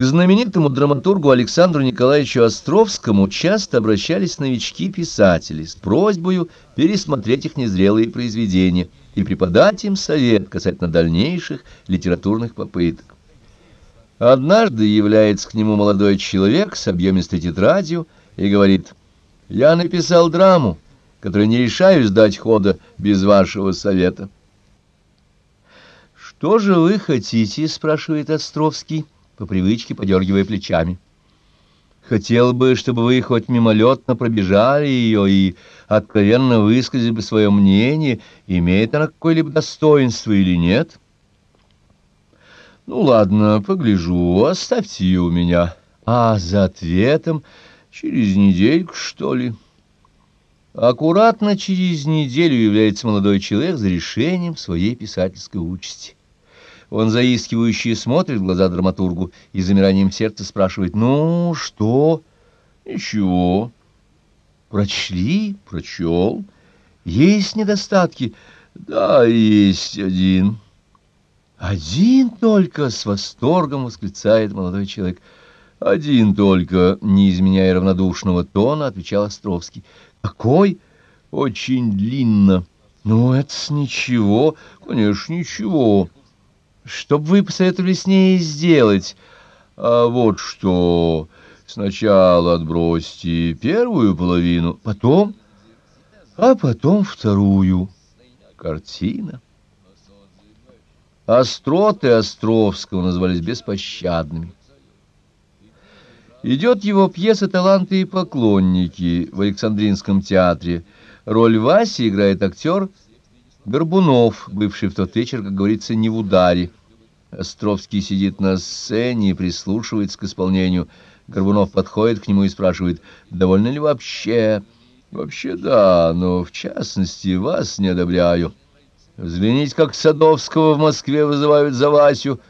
К знаменитому драматургу Александру Николаевичу Островскому часто обращались новички-писатели с просьбой пересмотреть их незрелые произведения и преподать им совет касательно дальнейших литературных попыток. Однажды является к нему молодой человек с объемистой тетрадью и говорит, «Я написал драму, которую не решаюсь дать хода без вашего совета». «Что же вы хотите?» — спрашивает Островский по привычке подергивая плечами. Хотел бы, чтобы вы хоть мимолетно пробежали ее и откровенно высказали бы свое мнение, имеет она какое-либо достоинство или нет. Ну, ладно, погляжу, оставьте ее у меня. А за ответом через недельку, что ли? Аккуратно через неделю является молодой человек за решением своей писательской участи. Он заискивающе смотрит в глаза драматургу и замиранием сердца спрашивает «Ну, что?» «Ничего». «Прочли?» «Прочел». «Есть недостатки?» «Да, есть один». «Один только!» — с восторгом восклицает молодой человек. «Один только!» — не изменяя равнодушного тона, отвечал Островский. «Какой?» «Очень длинно». «Ну, это ничего, конечно, ничего». Что бы вы посоветовали с ней сделать? А вот что... Сначала отбросьте первую половину, потом... А потом вторую. Картина. Остроты Островского назывались беспощадными. Идет его пьеса «Таланты и поклонники» в Александринском театре. Роль Васи играет актер Горбунов, бывший в тот вечер, как говорится, не в ударе. Островский сидит на сцене и прислушивается к исполнению. Горбунов подходит к нему и спрашивает, довольны ли вообще? Вообще да, но в частности вас не одобряю. Взгляните, как Садовского в Москве вызывают за Васю.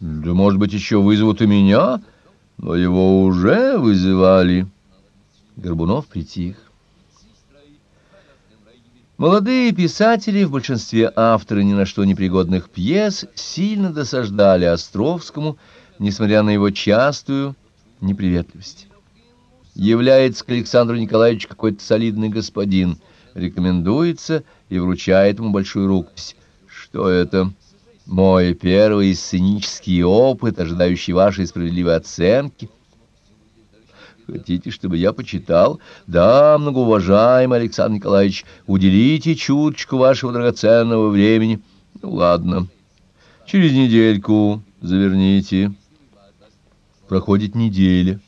Да, может быть, еще вызовут и меня, но его уже вызывали. Горбунов притих. Молодые писатели, в большинстве авторы ни на что непригодных пьес, сильно досаждали Островскому, несмотря на его частую неприветливость. Является к Александру Николаевичу какой-то солидный господин, рекомендуется и вручает ему большую рукопись. Что это? Мой первый сценический опыт, ожидающий вашей справедливой оценки — Хотите, чтобы я почитал? Да, многоуважаемый Александр Николаевич, уделите чуточку вашего драгоценного времени. Ну, ладно. Через недельку заверните. Проходит неделя.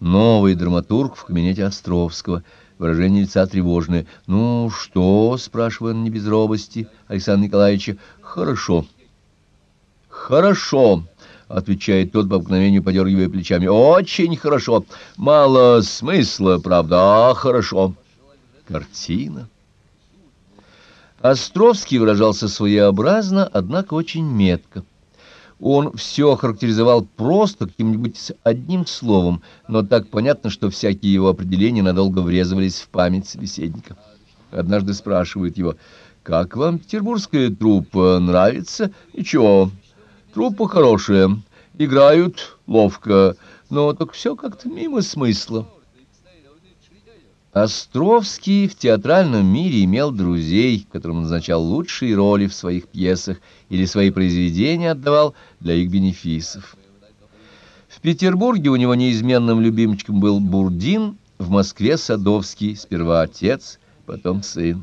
Новый драматург в кабинете Островского. Выражение лица тревожное. «Ну что?» — спрашиваю не без робости Александра Николаевича. «Хорошо». «Хорошо». — отвечает тот по обыкновению, подергивая плечами. — Очень хорошо. Мало смысла, правда, а хорошо. Картина. Островский выражался своеобразно, однако очень метко. Он все характеризовал просто каким-нибудь одним словом, но так понятно, что всякие его определения надолго врезывались в память собеседника. Однажды спрашивает его, «Как вам петербургская труппа? Нравится?» «Ничего, Труппа хорошая, играют ловко, но так все как-то мимо смысла. Островский в театральном мире имел друзей, которым назначал лучшие роли в своих пьесах или свои произведения отдавал для их бенефисов. В Петербурге у него неизменным любимчиком был Бурдин, в Москве Садовский, сперва отец, потом сын.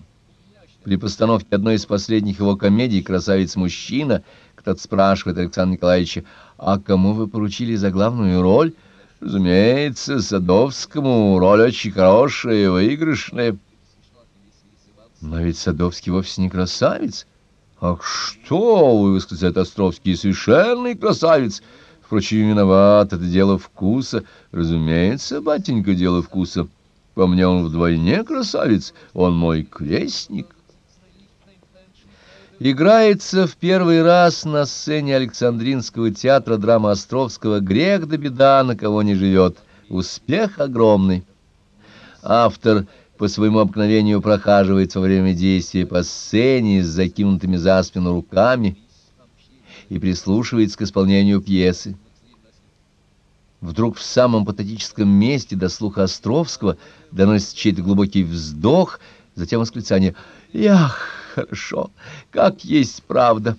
При постановке одной из последних его комедий «Красавец-мужчина» кто-то спрашивает Александра Николаевича, «А кому вы поручили за главную роль?» «Разумеется, Садовскому роль очень хорошая, выигрышная». «Но ведь Садовский вовсе не красавец». «Ах, что вы!» — высказывает Островский, «совершенный красавец». Впрочем, виноват, это дело вкуса. Разумеется, батенька, дело вкуса. По мне он вдвойне красавец, он мой крестник. Играется в первый раз на сцене Александринского театра драма Островского «Грех да беда, на кого не живет». Успех огромный. Автор по своему обыкновению прохаживается во время действия по сцене с закинутыми за спину руками и прислушивается к исполнению пьесы. Вдруг в самом патетическом месте до слуха Островского доносится чей-то глубокий вздох, затем восклицание «Ях, хорошо, как есть правда!»